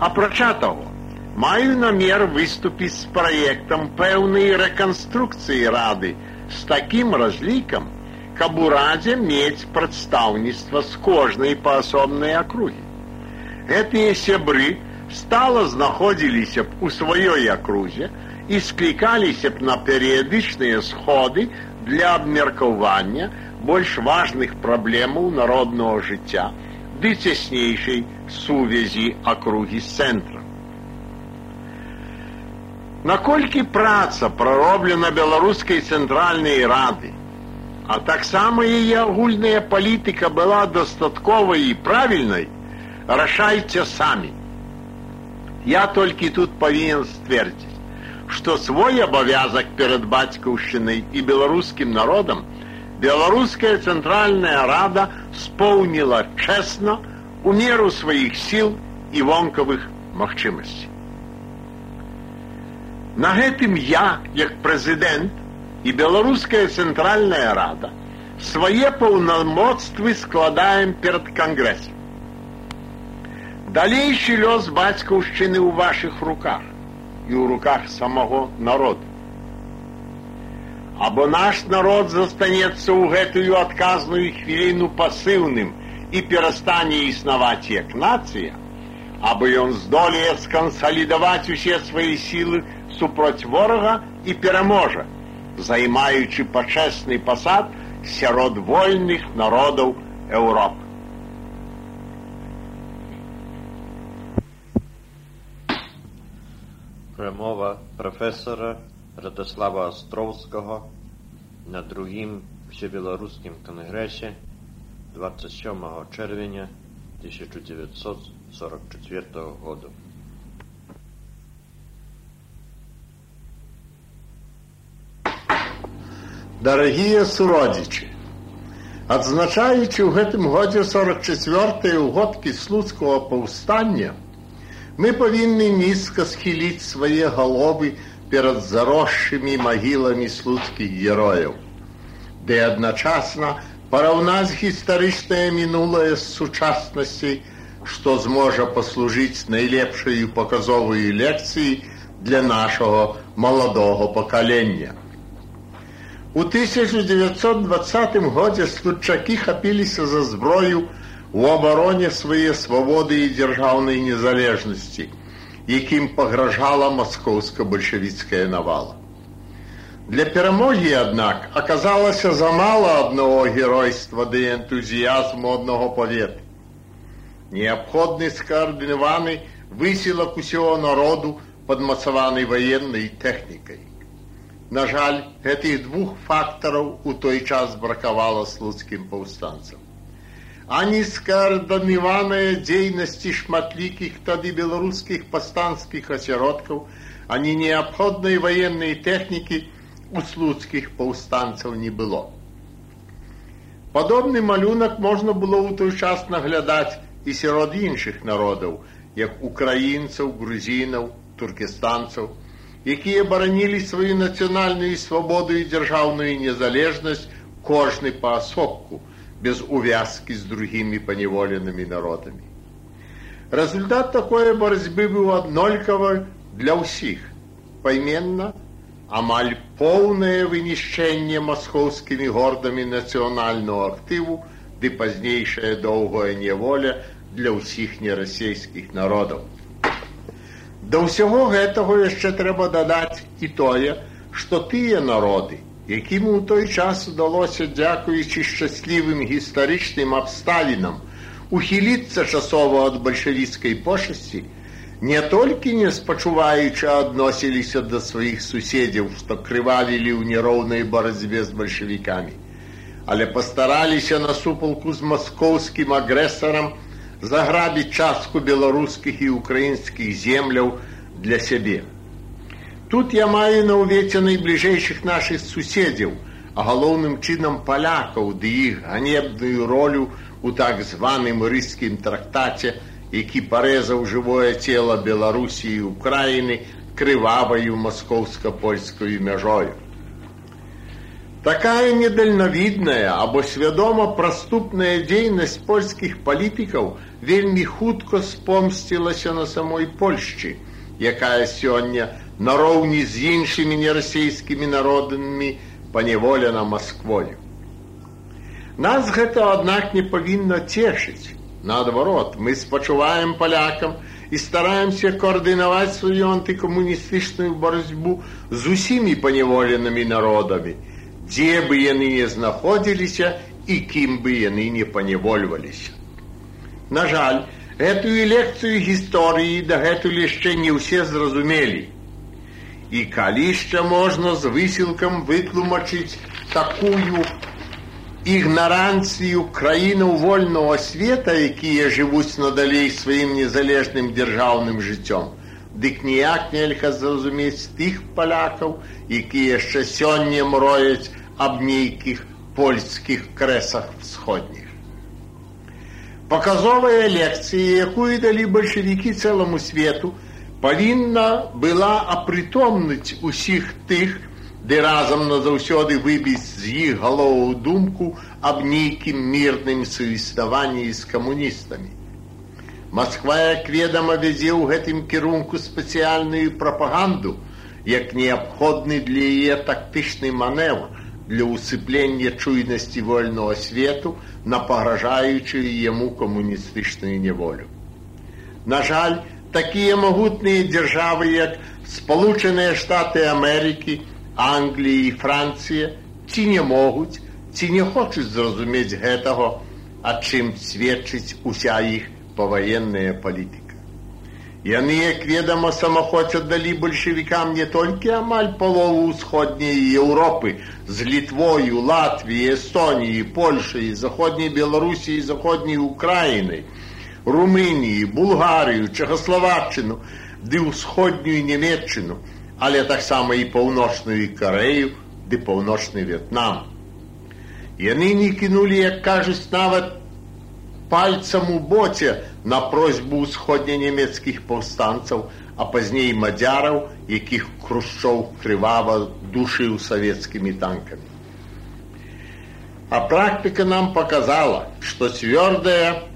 Апрача таго, маю намер выступіць з праектам пэўнай рэканструкцыі рады з такім разлікам, каб у радзе мець прадстаўніцтва з кожнай паасобнай акругі. Гэтыя сябры стала знаходзіліся б у сваёй акрузе і склікаліся б на перыядычныя сходы для абмеркавання, больш важных праблемаў народнага жыцця ды цяснейшай сувязі акругі з цэнтрам. Наколькі праца прароблена беларускай цэнтральнай рады, а таксама яе агульная палітыка была дастатковай і правільнай, рашайце самі. Я толькі тут павінен сцвердзіць, што свой абавязак перад бацькаўшчынай і беларускім народам беларуская цэнтральная рада споўніла чэсна у меру сваіх сіл і вонкавых магчымасцей. На гэтым я, як прэзідэнт і беларуская цэнтральная рада свае паўнамоцтвы складаем перад кангрэсам. Далейшы лёс бацькаўшчыны ў вашых руках і ў руках самого народа або наш народ застанецца ў гэтую адказную хвіліну пасыўным і перастане існаваць як нацыя, або ён здолее скансалідаваць усе свае сілы супроць ворага і пераможа, займаючы пачэсны пасад сярод вольных народаў Еўропы. Промова професора Радослава Островського на другім всебелорусскім конгресі 27 червня 1944 году. Дарагія суродзічы, адзначаючы ў гэтым годзе 44 угодкі слуцкага паўстання, мы павінны нізка схіліць свае галовы перад заросшымі магіламі слуцкіх герояў. Ды адначасна параўнаць гістарычнае мінулае з сучаснасцей, што зможа паслужыць найлепшаю паказовую лекцыі для нашага маладога пакалення. У 1920 годзе случакі хапіліся за зброю у абароне свае свабоды і дзяржаўнай незалежнасці якім пагражала маскоўска-бальшавіцкая навала. Для перамогі, аднак, аказалася замала аднаго геройства ды энтузіязму аднаго павета. Неабходны скаардынаваны высілак усяго народу падмацаванай ваеннай тэхнікай. На жаль, гэтых двух фактараў у той час бракавала слуцкім паўстанцам. Ані скаардынаваная дзейнасці шматлікіх тады беларускіх пастанцкіх асяродкаў, ані неабходнай ваеннай тэхнікі у слуцкіх паўстанцаў не было. Падобны малюнак можна было ў той час наглядаць і сярод іншых народаў, як украінцаў, грузінаў, туркестанцаў, якія баранілі сваю нацыянальную свабоду і дзяржаўную незалежнасць кожны паасобку, без увязкі з другімі паневоленымі народамі. Результат такой барацьбы быў аднолькавы для ўсіх. Пайменна, амаль поўнае вынішчэнне маскоўскімі гордамі нацыянальнага актыву, ды пазнейшая доўгая няволя для ўсіх нерасійскіх народаў. Да ўсяго гэтага яшчэ трэба дадаць і тое, што тыя народы, якім у той час удалося дзякуючы шчаслівым гістарычным абставінам ухіліцца часова ад бальшавіцкай пошасці, не толькі не спачуваючы адносіліся да сваіх суседзяў, што крывавілі ў нероўнай барацьбе з бальшавікамі, але пастараліся на супалку з маскоўскім агрэсарам заграбіць частку беларускіх і украінскіх земляў для сябе. Тут я маю на ўвеце найбліжэйшых нашых суседзяў, а галоўным чынам палякаў ды іх ганебную ролю у так званым рыскім трактаце, які парэзаў жывое цела Беларусі і Украіны крываваю маскоўска-польскую мяжою. Такая недальнавідная або свядома праступная дзейнасць польскіх палітыкаў вельмі хутка спомсцілася на самой Польшчы, якая сёння нароўні з іншымі нерасійскімі народамі паневолена Масквою. Нас гэта, аднак, не павінна цешыць. Наадварот, мы спачуваем палякам і стараемся коаардынаваць сваю антыкамуністычную барацьбу з усімі паневоленымі народамі, дзе бы яны не знаходзіліся і кім бы яны не паневольваліся. На жаль, гэтую лекцыю гісторыі дагэтуль яшчэ не ўсе зразумелі. І калі яшчэ можна з высілкам вытлумачыць такую ігнаранцыю краінаў вольнага света, якія жывуць надалей сваім незалежным дзяржаўным жыццём, дык ніяк нельга зразумець тых палякаў, якія яшчэ сёння мрояць аб нейкіх польскіх крэсах сходніх. Паказовая лекцыя, якую далі бальшавікі цэламу свету, павінна была апрытомнуць усіх тых, ды разам назаўсёды выбіць з іх галову думку аб нейкім мірным суіставанні з камуністамі. Масква, як ведама, вядзе ў гэтым кірунку спецыяльную прапаганду, як неабходны для яе тактычны маневр, для усыплення чуйнасці вольного свету на пагражаючую яму камуністычную неволю. На жаль, такія магутныя дзяржавы, як Спалучаныя Штаты Амерыкі, Англія і Францыя ці не могуць, ці не хочуць зразумець гэтага, ад чым сведчыць уся іх паваенная палітыка. Яны, як ведама, самахоць аддалі бальшавікам не толькі амаль палову ўсходняй Еўропы з літвою, Латвіі, Эстоніі, Польшай, заходняй Беларусі і заходняй Украінай, Румыніі, Булгарыю, Чехаславаччыну, ды ўсходнюю нямметчыну, але таксама і паўночную карею ды паўночны В'етнам. Яны не кінулі, як кажуць нават пальцам у боце на просьбу ўсходненямецкіх паўстанцаў, а пазней мадзяраў, якіх хрушчоў крывава душыў савецкімі танкамі. А практыка нам показала, што цвёрдая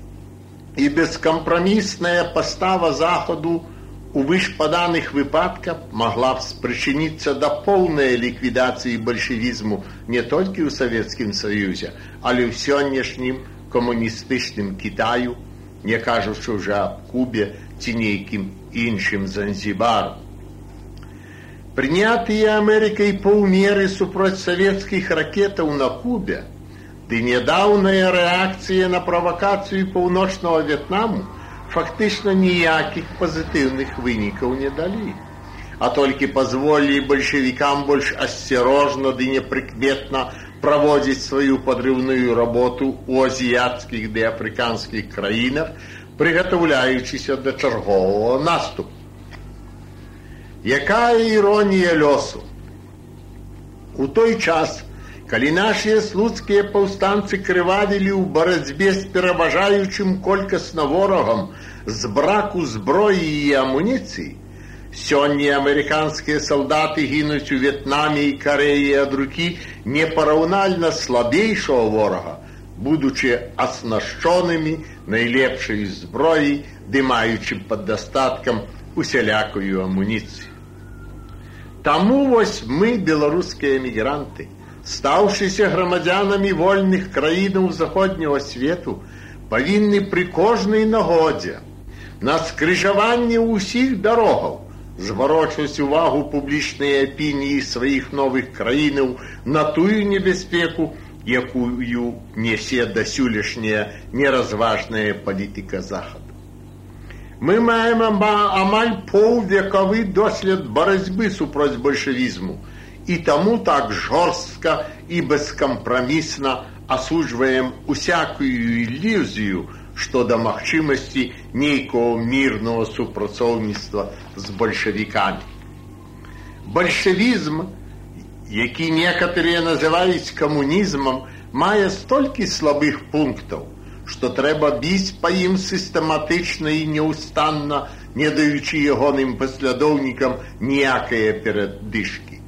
і бескампрамісная пастава захаду у вышпаданых выпадках магла б спрычыніцца да поўнай ліквідацыі бальшавізму не толькі ў савецкім саюзе, але ў сённяшнім камуністычным кітаю, не кажучи вже аб Кубе ці нейкім іншым Занзібару. Прынятыя Амерыкай паўмеры супроць савецкіх ракетаў на Кубе, ды нядаўная рэакцыя на правакацыю паўночнага В'етнаму фактычна ніякіх пазітыўных вынікаў не далі а толькі пазволілі бальшавікам больш асцярожна ды непрыкметна праводзіць сваю падрыўную работу ў азіяцкіх ды афрыканскіх краінах, прыгатаўляючыся да чарговага наступу. Якая іронія лёсу? У той час, калі нашыя слуцкія паўстанцы крывавілі ў барацьбе з пераважаючым колькасна ворагам з браку зброі і амуніцыі, Сёння амерыканскія салдаты гінуць у В'етнаме і Карэі ад рукі непараўнальна слабейшого ворага, будучы аснашчонымі найлепшай зброі, ды маючы пад дастаткам усялякую амуніцыю. Таму вось мы, беларускія эмігранты, стаўшыся грамадзянамі вольных краінаў заходняго свету, павінны пры кожнай нагодзе на скрыжаванне ўсіх дарогаў зварочваць увагу публічнай апініі сваіх новых краінаў на тую небяспеку, якую несе дасюлішняя неразважная палітыка захаду. Мы маем амаль паўвекавы дослед барацьбы супроць бальшавізму і таму так жорстка і бескампрамісна асуджваем усякую ілюзію, што да магчымасці нейкого мірного супрацоўніцтва з бальшавікамі. Бальшавізм, які некаторыя называюць камунізмам, мае столькі слабых пунктаў, што трэба біць па ім сістэматычна і неўстанна, не даючы ягоным паслядоўнікам ніякае перадышкі.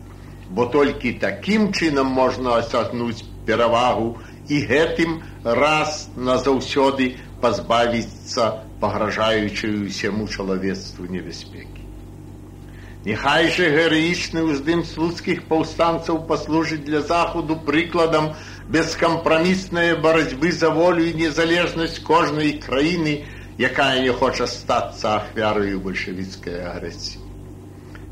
Бо толькі такім чынам можна асягнуць перавагу і гэтым раз назаўсёды пазбавіцца пагражаючую ўсяму чалавецтву небяспекі. Няхай жа гераічны ўздым слуцкіх паўстанцаў паслужыць для захаду прыкладам бескампраміснай барацьбы за волю і незалежнасць кожнай краіны, якая не хоча стацца ахвяраю бальшавіцкай агрэсіі.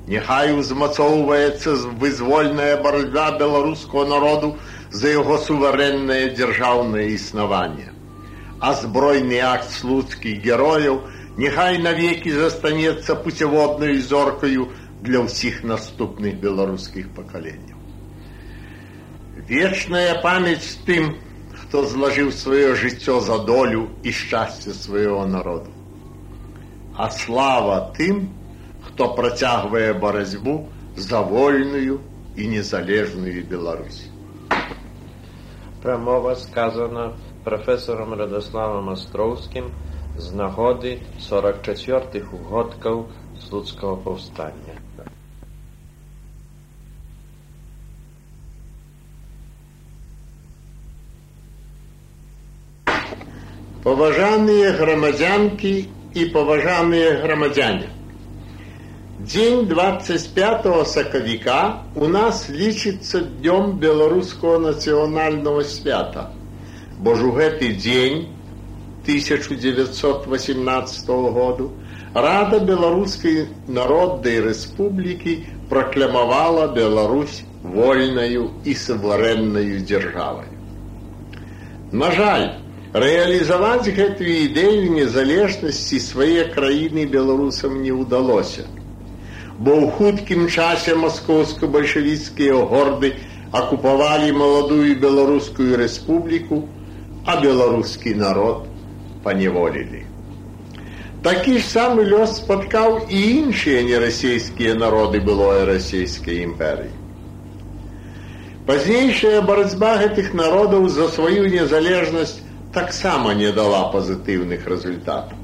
Няхай узмацоўваецца вызвольная барацьба беларускага народу за яго суверэннае дзяржаўнае існаванне а збройны акт слуцкіх герояў няхай навекі застанецца пуцяводнаю зоркаю для ўсіх наступных беларускіх пакаленняў. Вечная памяць тым, хто злажыў сваё жыццё за долю і шчасце свайго народу. А слава тым, хто працягвае барацьбу за вольную і незалежную Беларусь. Прамова сказана прафесорам Радославам Астроўскім з нагоды 44-х угодкаў слуцкага паўстання. Паважаныя грамадзянкі і паважаныя грамадзяне. Дзень 25 сакавіка у нас лічыцца днём беларускага нацыянальнага свята бо ж у гэты дзень 1918 году рада беларускай народнай рэспублікі праклямавала Беларусь вольнаю і суверэннаю дзяржавай. На жаль, рэалізаваць гэтую ідэю незалежнасці свае краіны беларусам не ўдалося. Бо ў хуткім часе маскоўска-бальшавіцкія горды акупавалі маладую беларускую рэспубліку, а беларускі народ паневолілі. Такі ж самы лёс спаткаў і іншыя нерасійскія народы былое расійскай імперыі. Пазнейшая барацьба гэтых народаў за сваю незалежнасць таксама не дала пазітыўных результатаў.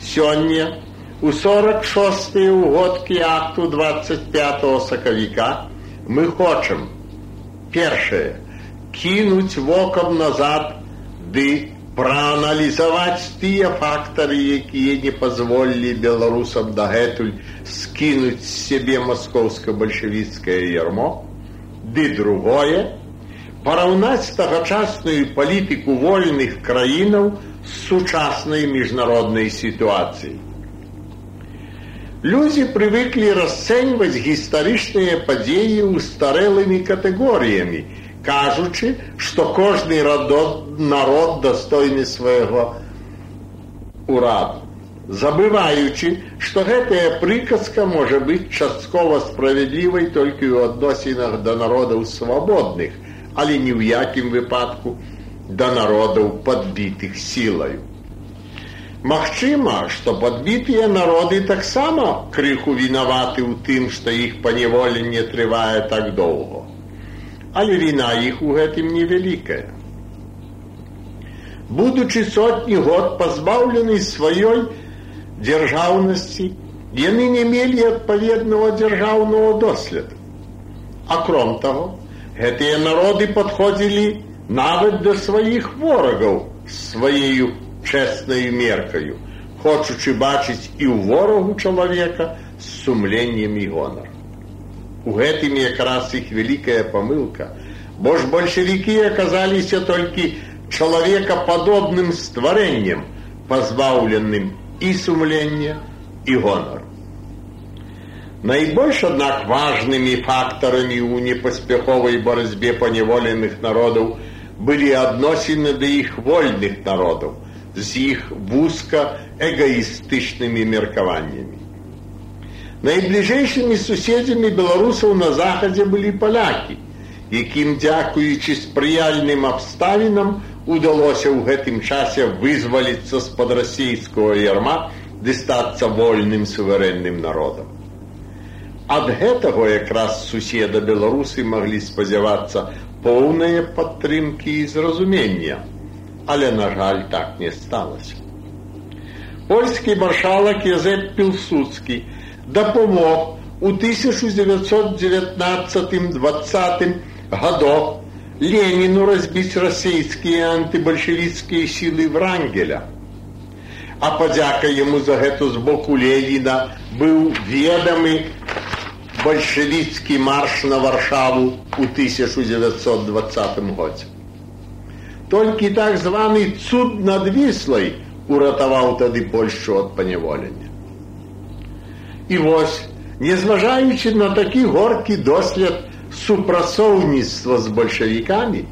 Сёння у 46 угодкі акту 25 сакавіка мы хочам першае кінуць вокам назад ды прааналізаваць тыя фактары, якія не пазволілі беларусам дагэтуль скінуць сябе маскоўска-бальшавіцкае ярмо, ды другое параўнаць тагачасную палітыку вольных краінаў з сучаснай міжнароднай сітуацыяй. Людзі прывыклі расцэньваць гістарычныя падзеі устарэлымі катэгорыямі, кажучы, што кожны радот народ дастойны свайго ураду забываючы, што гэтая прыказка можа быць часткова справядлівай толькі ў адносінах да народаў свабодных, але ні ў якім выпадку да народаў падбітых сілаю. Магчыма, што падбітыя народы таксама крыху вінаваты ў тым, што іх паневоленне трывае так доўго. Але віна іх у гэтым невялікая. Будучы сотні год пазбаўлены сваёй дзяржаўнасці яны не мелі адпаведнага дзяржаўнага доследу. Акром таго, гэтыя народы падходзілі нават да сваіх ворагаў сваею чэснаю меркаю, хочучы бачыць і ў ворагу чалавека з сумленнем і гонар. У гэтым якраз іх вялікая памылка, бо ж бальшавікі аказаліся толькі чалавекападобным стварэннем, пазбаўленым і сумлення і гонор. Найбольш аднак важнымі фактарамі ў непаспяховай барацьбе паняволеных народаў былі адносіны да іх вольных народаў з іх вузка эгоістычнымі меркаваннямі. Найбліжэйшымі суседзямі беларусаў на захадзе былі палякі, якім дзякуючы спрыяльным абставінам удалося ў гэтым часе вызваліцца з-пад расійскага ярма ды стацца вольным суверэнным народам. Ад гэтага якраз суседа беларусы маглі спадзявацца поўныя падтрымкі і зразумення, але на жаль так не сталася. Польскі маршалак Язэп Пілсуцкі дапамог у 1919-20 годах Леніну разбіць расійскія антыбальшавіцкія сілы врангеля. А падзяка яму за гэту з боку Леніна быў ведамы бальшавіцкі марш на варшаву ў 1920 годзе. Толькі так званы цуд над віслай уратаваў тады Польшу ад паняволення. І вось, незважаючы на такі горкі дослед, супрацоўніцтва з бальшавікамі,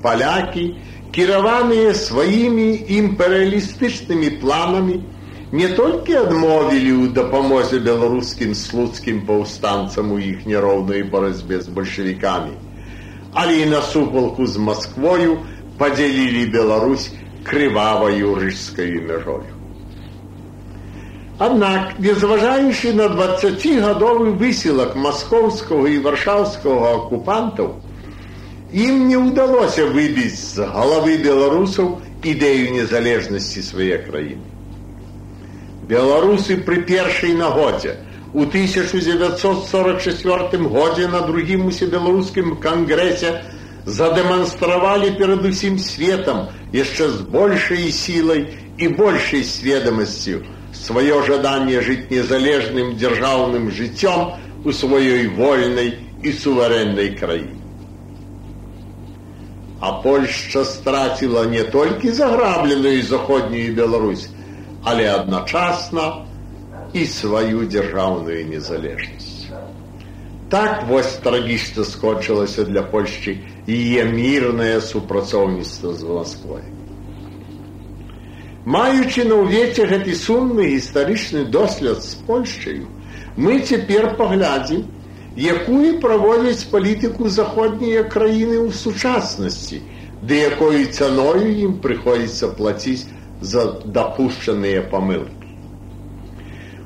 палякі, кіраваныя сваімі імперыялістычнымі планамі, не толькі адмовілі ў дапамозе беларускім слуцкім паўстанцам у іх няроўнай барацьбе з бальшавікамі, але і насупалку з Масквою падзялілі Беларусь крываваю рыжскаю мяжою. Аднак, незважаючы на 20гадовы высілак маскоўскага і варшаўскага акупантаў, ім не ўдалося выбіць з галавы беларусаў ідэю незалежнасці свае краіны. Беларусы пры першай нагодзе у 1944 годзе на другім усебеларускім кангрэсе задэманстравалі перад усім светам яшчэ з большай сілай і большай сведамасцю, свое жаданне жыць незалежным дзяржаўным жыццём у сваёй вольнай і суверэннай краіне. А Польшча страціла не толькі заграбленую заходнюю Беларусь, але адначасна і сваю дзяржаўную незалежнасць. Так вось трагічна скончылася для Польшчы яе мірнае супрацоўніцтва з Москвой. Маючы на ўвеце гэты сумны гістарычны дослед з Польшчаю, мы цяпер паглядзім, якую праводзяць палітыку заходнія краіны ў сучаснасці, ды якой цаною ім прыходзіцца плаціць за дапушчаныя памылкі.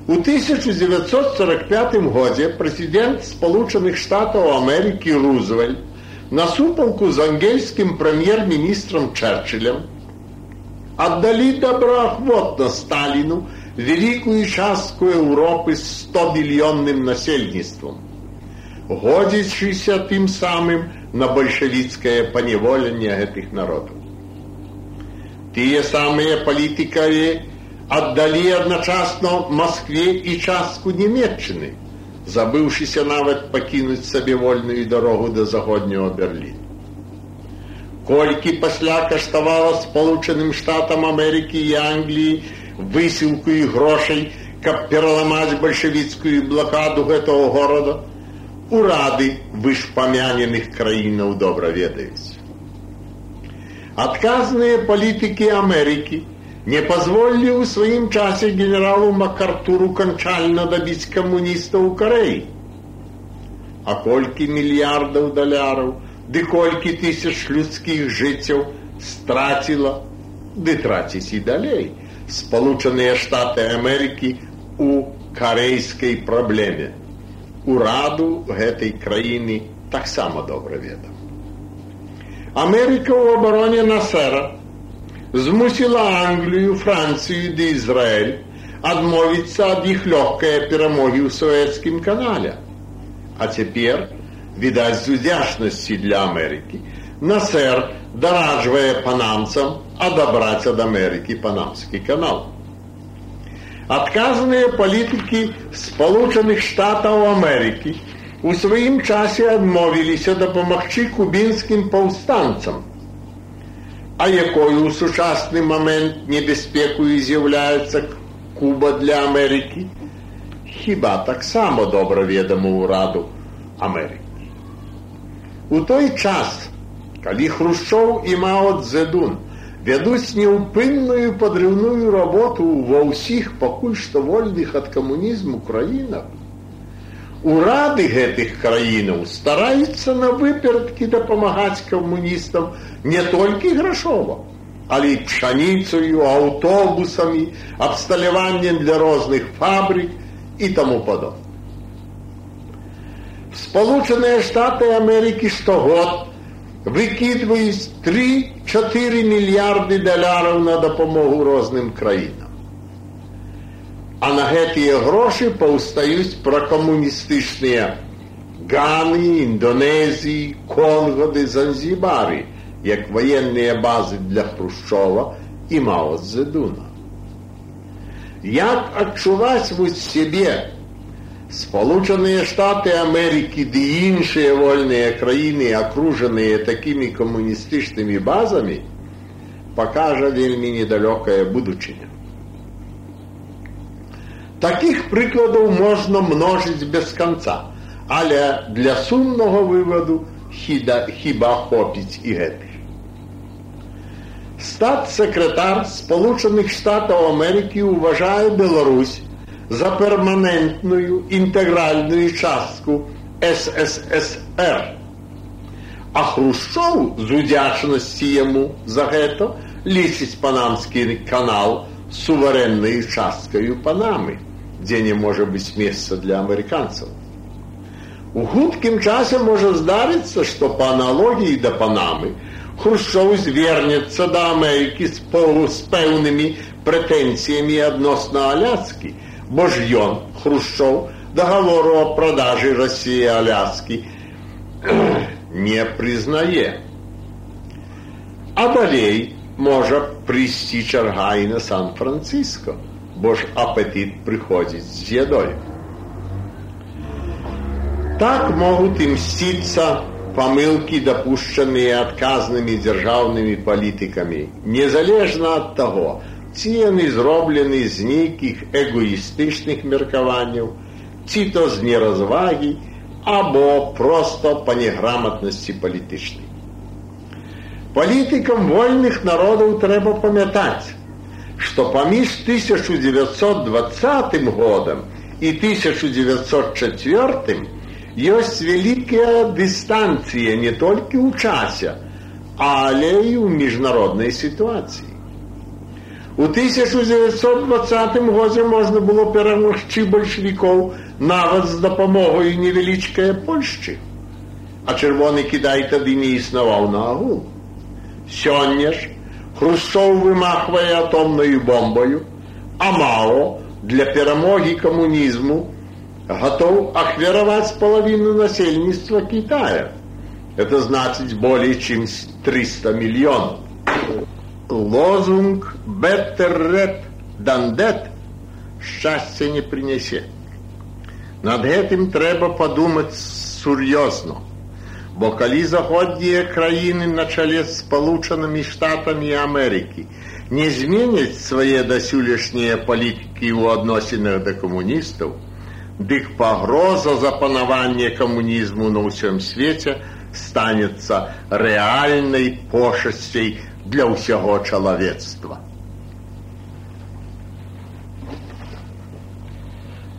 У 1945 годзе прэзідэнт Спалучаных Штатаў Амерыкі Рузвель на супалку з ангельскім прэм'ер-міністрам Чэрчылем отдали доброохотно Сталину великую частку Европы с 100-миллионным насельництвом, годячися тем самым на большевистское поневоление этих народов. Те самые политикари отдали одночасно Москве и частку Немеччины, забывшися нават покинуть себе вольную дорогу до заходнего Берлина. Колькі пасля каштавала спалучаным штатам Амерыкі і Англіі высілку і грошай, каб пераламаць бальшавіцкую блакаду гэтага горада, урады вышпамяненых краінаў добра ведаюць. Адказныя палітыкі Амерыкі не пазволілі ў сваім часе генералу Макартуру канчальна дабіць камуністаў у Карэі. А колькі мільярдаў даляраў, ды колькі тысяч людскіх жыццяў страціла, ды траціць і далей Спалучаныя Штаты Амерыкі у карэйскай праблеме. Ураду гэтай краіны таксама добра ведам. Амерыка ў абароне Насера змусіла Англію, Францыю ды Ізраиль адмовіцца ад іх лёгкае перамогі ў савецкім канале. А цяпер, відаць з удзячнасці для Амерыкі, Насер дараджвае панамцам адабраць ад Амерыкі панамскі канал. Адказаныя палітыкі Спалучаных Штатаў Амерыкі у сваім часе адмовіліся дапамагчы кубінскім паўстанцам. А якою ў сучасны момент небяспекую з'яўляецца Куба для Амерыкі, хіба таксама добра ведама ўраду Амерыкі. У той час, калі Хрушчоў і Мао Цзэдун вядуць неўпынную падрыўную работу ва ўсіх пакуль што вольных ад камунізму краінах, урады гэтых краінаў стараюцца на выперадкі дапамагаць камуністам не толькі грашова, але і пшаніцаю, аўтобусамі, абсталяваннем для розных фабрик і таму падобна. Сполучаныя Штаты Амерыкі штогод выкідваюць 3-4 мільярды даляраў на дапамогу розным краінам. А на гэтыя грошы паўстаюць пракамуністычныя Ганы, Індонезіі, Конгады, Занзібары, як ваенныя базы для Хрушчова і Мао Зедуна. Як адчуваць вось сябе Спалучаныя Штаты Амерыкі ды іншыя вольныя краіны, акружаныя такімі камуністычнымі базамі, пакажа вельмі недалёкая будучыня. Такіх прыкладаў можна множыць без канца, але для сумнага вываду хіда, хіба хопіць і гэты. Стат-сакратар Спалучаных Штатаў Амерыкі ўважае Беларусь за перманентную інтэгральную частку СССР. А Хрушчоў з удзячнасці яму за гэта лічыць панамскі канал суверэннай часткаю панамы дзе не можа быць месца для амерыканцаў. У хуткім часе можа здарыцца, што па аналогіі да панамы Хрушчоў звернецца да Амерыкі з полу з пэўнымі прэтэнцыямі адносна аляскі, бо ж ён Хрушчоў дагавору о продажы Росіі аляскі не прызнае. А далей можа прыйсці чарга і на Сан-Франциско бо ж апетит прыходзіць з едой. Так могуць імсціцца памылкі, дапушчаныя адказнымі дзяржаўнымі палітыкамі, незалежна ад таго, ці яны зроблены з нейкіх эгоістычных меркаванняў, ці то з неразвагі, або проста па неграмотнасці палітычнай. Палітыкам вольных народаў трэба памятаць, что поміж 1920 годом и 1904 есть великая дистанция не только у часе, але и у международной ситуации. У 1920 годзе можна было перамогчы бальшавікоў нават з дапамогай невялічкае Польшчы. А чырвоны кідай тады не існаваў на агул. Сёння ж Хрущов вымахвае атомною бомбою, а Мао для перамогі камунізму готов ахвяровать половину насельніцтва Китая. Это значит более чем 300 миллионов. Лозунг «Better red than dead» счастья не принесе. Над гэтым трэба подумать сур'ёзно. Бо калі заходнія краіны на чале з спалучанымі штатамі Амерыкі не зменяць свае дасюлешнія палітыкі ў адносінах да камуністаў, дык пагроза запанавання камунізму на ўсім свеце станецца рэальнай пошасцей для ўсяго чалавецтва.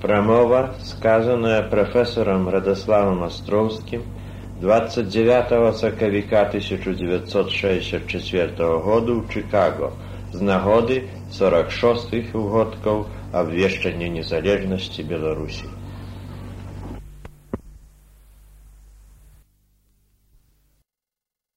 Промова, сказанная профессором Радославом Островским 29 соковика 1964 года в Чикаго з нагоды 46-х угодкаў абвешчання незалежнасці Беларусі.